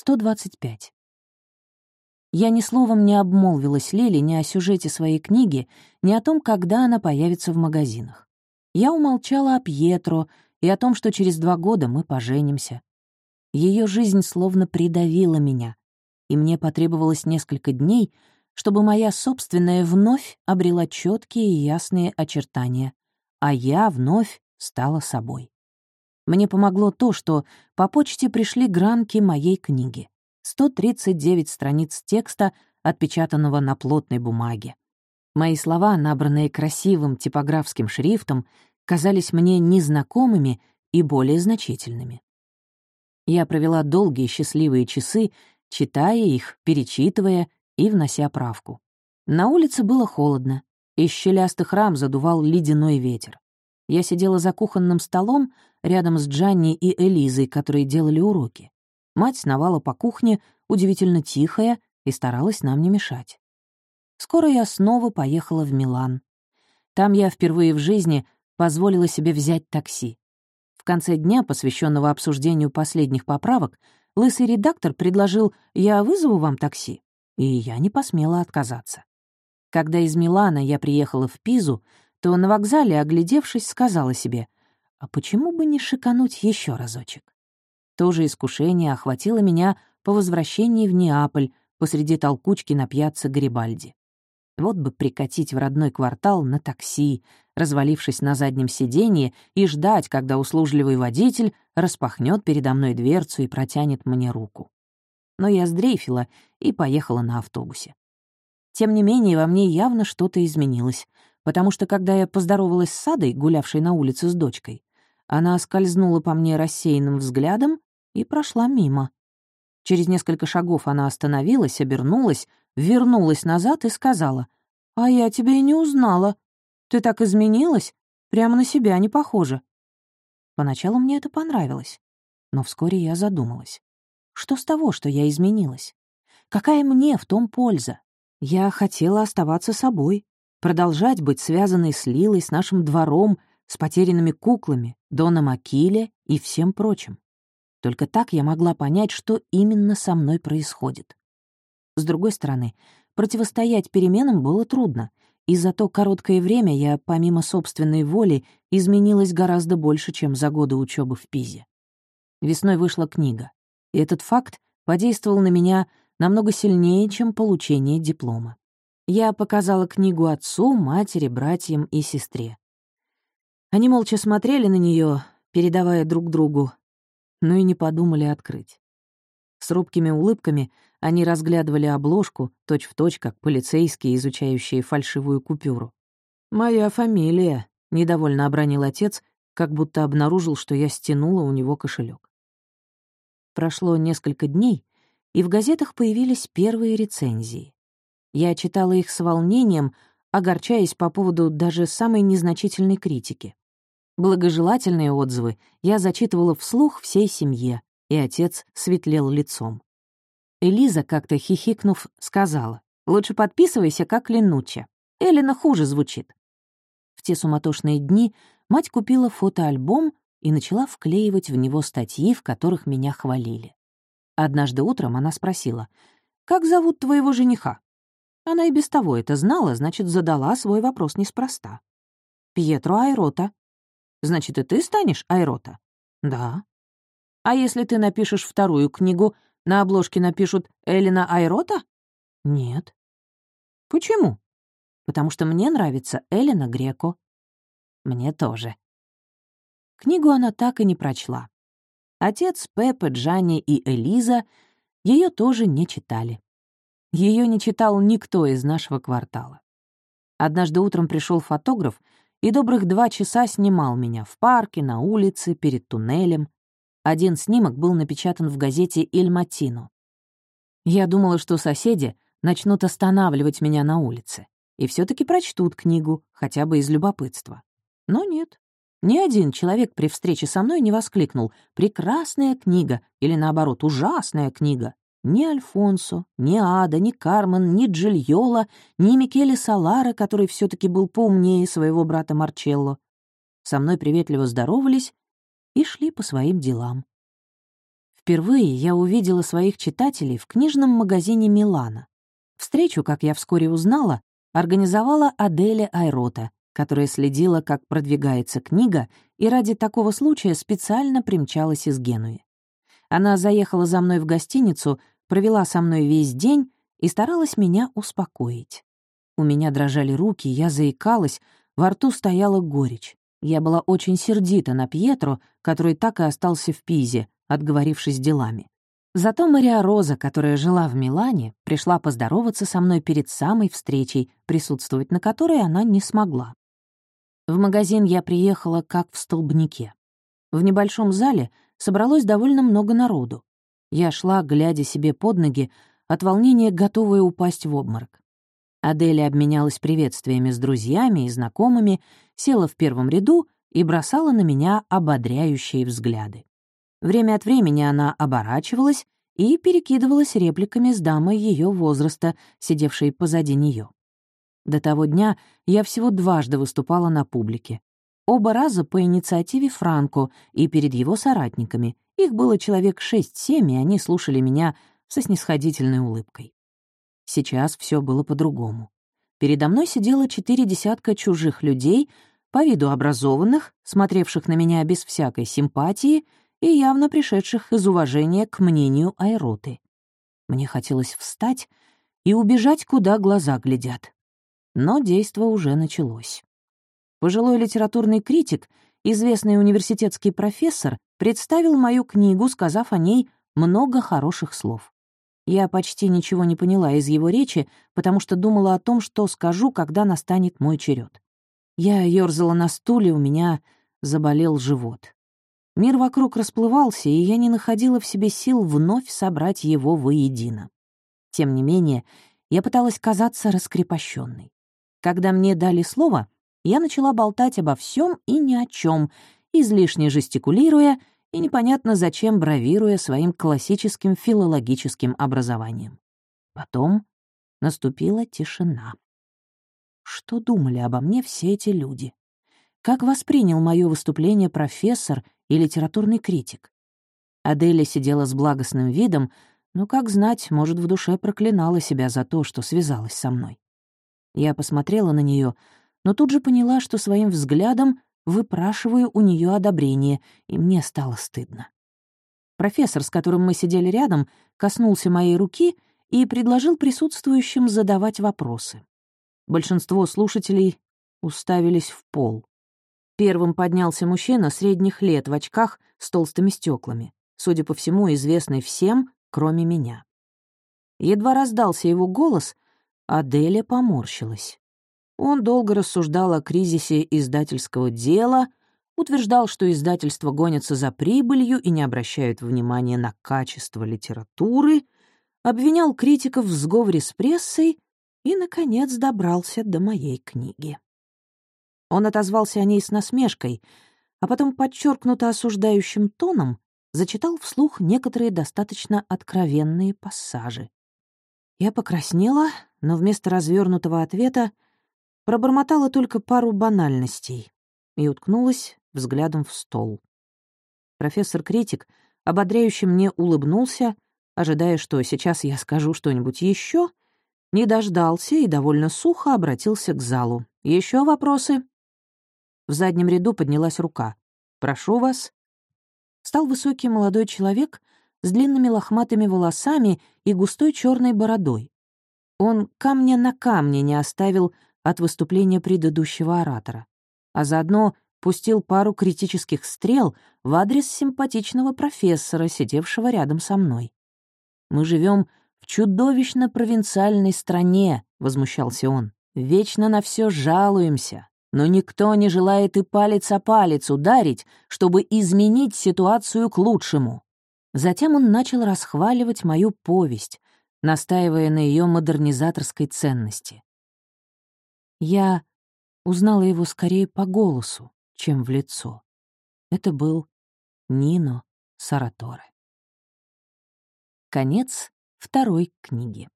125. Я ни словом не обмолвилась Лиле ни о сюжете своей книги, ни о том, когда она появится в магазинах. Я умолчала о Пьетро и о том, что через два года мы поженимся. Ее жизнь словно придавила меня, и мне потребовалось несколько дней, чтобы моя собственная вновь обрела четкие и ясные очертания, а я вновь стала собой. Мне помогло то, что по почте пришли гранки моей книги. 139 страниц текста, отпечатанного на плотной бумаге. Мои слова, набранные красивым типографским шрифтом, казались мне незнакомыми и более значительными. Я провела долгие счастливые часы, читая их, перечитывая и внося правку. На улице было холодно, из щелястых рам задувал ледяной ветер. Я сидела за кухонным столом рядом с Джанни и Элизой, которые делали уроки. Мать сновала по кухне, удивительно тихая, и старалась нам не мешать. Скоро я снова поехала в Милан. Там я впервые в жизни позволила себе взять такси. В конце дня, посвященного обсуждению последних поправок, лысый редактор предложил «Я вызову вам такси», и я не посмела отказаться. Когда из Милана я приехала в Пизу, то на вокзале, оглядевшись, сказала себе, а почему бы не шикануть еще разочек? То же искушение охватило меня по возвращении в Неаполь посреди толкучки на пьяце Гарибальди. Вот бы прикатить в родной квартал на такси, развалившись на заднем сиденье, и ждать, когда услужливый водитель распахнет передо мной дверцу и протянет мне руку. Но я сдрейфила и поехала на автобусе. Тем не менее, во мне явно что-то изменилось — потому что когда я поздоровалась с Садой, гулявшей на улице с дочкой, она скользнула по мне рассеянным взглядом и прошла мимо. Через несколько шагов она остановилась, обернулась, вернулась назад и сказала, «А я тебя и не узнала. Ты так изменилась, прямо на себя не похожа». Поначалу мне это понравилось, но вскоре я задумалась. Что с того, что я изменилась? Какая мне в том польза? Я хотела оставаться собой, продолжать быть связанной с Лилой, с нашим двором, с потерянными куклами, Доном Акиле и всем прочим. Только так я могла понять, что именно со мной происходит. С другой стороны, противостоять переменам было трудно, и за то короткое время я, помимо собственной воли, изменилась гораздо больше, чем за годы учебы в Пизе. Весной вышла книга, и этот факт подействовал на меня намного сильнее, чем получение диплома. Я показала книгу отцу, матери, братьям и сестре. Они молча смотрели на нее, передавая друг другу, но и не подумали открыть. С робкими улыбками они разглядывали обложку, точь-в-точь, как полицейские, изучающие фальшивую купюру. «Моя фамилия», — недовольно обронил отец, как будто обнаружил, что я стянула у него кошелек. Прошло несколько дней, и в газетах появились первые рецензии. Я читала их с волнением, огорчаясь по поводу даже самой незначительной критики. Благожелательные отзывы я зачитывала вслух всей семье, и отец светлел лицом. Элиза, как-то хихикнув, сказала, «Лучше подписывайся, как Ленуча. Элина хуже звучит». В те суматошные дни мать купила фотоальбом и начала вклеивать в него статьи, в которых меня хвалили. Однажды утром она спросила, «Как зовут твоего жениха?» Она и без того это знала, значит, задала свой вопрос неспроста. «Пьетро Айрота». «Значит, и ты станешь Айрота?» «Да». «А если ты напишешь вторую книгу, на обложке напишут «Элина Айрота»?» «Нет». «Почему?» «Потому что мне нравится Элина Греко». «Мне тоже». Книгу она так и не прочла. Отец, Пеппа, Джанни и Элиза ее тоже не читали. Ее не читал никто из нашего квартала. Однажды утром пришел фотограф и добрых два часа снимал меня в парке, на улице, перед туннелем. Один снимок был напечатан в газете «Иль Матино». Я думала, что соседи начнут останавливать меня на улице и все таки прочтут книгу, хотя бы из любопытства. Но нет. Ни один человек при встрече со мной не воскликнул «прекрасная книга» или, наоборот, «ужасная книга». Ни Альфонсо, ни Ада, ни Кармен, ни Джильола, ни Микеле Салара, который все таки был поумнее своего брата Марчелло. Со мной приветливо здоровались и шли по своим делам. Впервые я увидела своих читателей в книжном магазине «Милана». Встречу, как я вскоре узнала, организовала Аделя Айрота, которая следила, как продвигается книга, и ради такого случая специально примчалась из Генуи. Она заехала за мной в гостиницу, провела со мной весь день и старалась меня успокоить. У меня дрожали руки, я заикалась, во рту стояла горечь. Я была очень сердита на Пьетро, который так и остался в Пизе, отговорившись делами. Зато Мария Роза, которая жила в Милане, пришла поздороваться со мной перед самой встречей, присутствовать на которой она не смогла. В магазин я приехала как в столбнике. В небольшом зале собралось довольно много народу. Я шла, глядя себе под ноги, от волнения готовая упасть в обморок. Аделя обменялась приветствиями с друзьями и знакомыми, села в первом ряду и бросала на меня ободряющие взгляды. Время от времени она оборачивалась и перекидывалась репликами с дамой ее возраста, сидевшей позади нее. До того дня я всего дважды выступала на публике. Оба раза по инициативе Франко и перед его соратниками. Их было человек шесть-семь, и они слушали меня со снисходительной улыбкой. Сейчас все было по-другому. Передо мной сидело четыре десятка чужих людей, по виду образованных, смотревших на меня без всякой симпатии и явно пришедших из уважения к мнению Айроты. Мне хотелось встать и убежать, куда глаза глядят. Но действо уже началось. Пожилой литературный критик, известный университетский профессор, представил мою книгу, сказав о ней много хороших слов. Я почти ничего не поняла из его речи, потому что думала о том, что скажу, когда настанет мой черед. Я ёрзала на стуле, у меня заболел живот. Мир вокруг расплывался, и я не находила в себе сил вновь собрать его воедино. Тем не менее, я пыталась казаться раскрепощенной. Когда мне дали слово, я начала болтать обо всем и ни о чем, излишне жестикулируя и непонятно зачем бравируя своим классическим филологическим образованием. Потом наступила тишина. Что думали обо мне все эти люди? Как воспринял мое выступление профессор и литературный критик? Аделя сидела с благостным видом, но, как знать, может, в душе проклинала себя за то, что связалась со мной. Я посмотрела на нее, но тут же поняла, что своим взглядом выпрашиваю у нее одобрение, и мне стало стыдно. Профессор, с которым мы сидели рядом, коснулся моей руки и предложил присутствующим задавать вопросы. Большинство слушателей уставились в пол. Первым поднялся мужчина средних лет в очках с толстыми стеклами, судя по всему, известный всем, кроме меня. Едва раздался его голос, Аделя поморщилась. Он долго рассуждал о кризисе издательского дела, утверждал, что издательства гонятся за прибылью и не обращают внимания на качество литературы, обвинял критиков в сговоре с прессой и, наконец, добрался до моей книги. Он отозвался о ней с насмешкой, а потом подчеркнуто осуждающим тоном зачитал вслух некоторые достаточно откровенные пассажи. Я покраснела, но вместо развернутого ответа пробормотала только пару банальностей и уткнулась взглядом в стол. Профессор-критик ободряюще мне улыбнулся, ожидая, что сейчас я скажу что-нибудь еще, не дождался и довольно сухо обратился к залу. Еще вопросы?» В заднем ряду поднялась рука. «Прошу вас». Стал высокий молодой человек с длинными лохматыми волосами и густой черной бородой. Он камня на камне не оставил от выступления предыдущего оратора, а заодно пустил пару критических стрел в адрес симпатичного профессора, сидевшего рядом со мной. «Мы живем в чудовищно провинциальной стране», — возмущался он. «Вечно на все жалуемся но никто не желает и палец о палец ударить, чтобы изменить ситуацию к лучшему. Затем он начал расхваливать мою повесть, настаивая на ее модернизаторской ценности. Я узнала его скорее по голосу, чем в лицо. Это был Нино Сараторе. Конец второй книги.